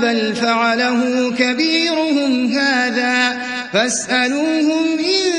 بل فعله كبيرهم هذا فاسألوهم إن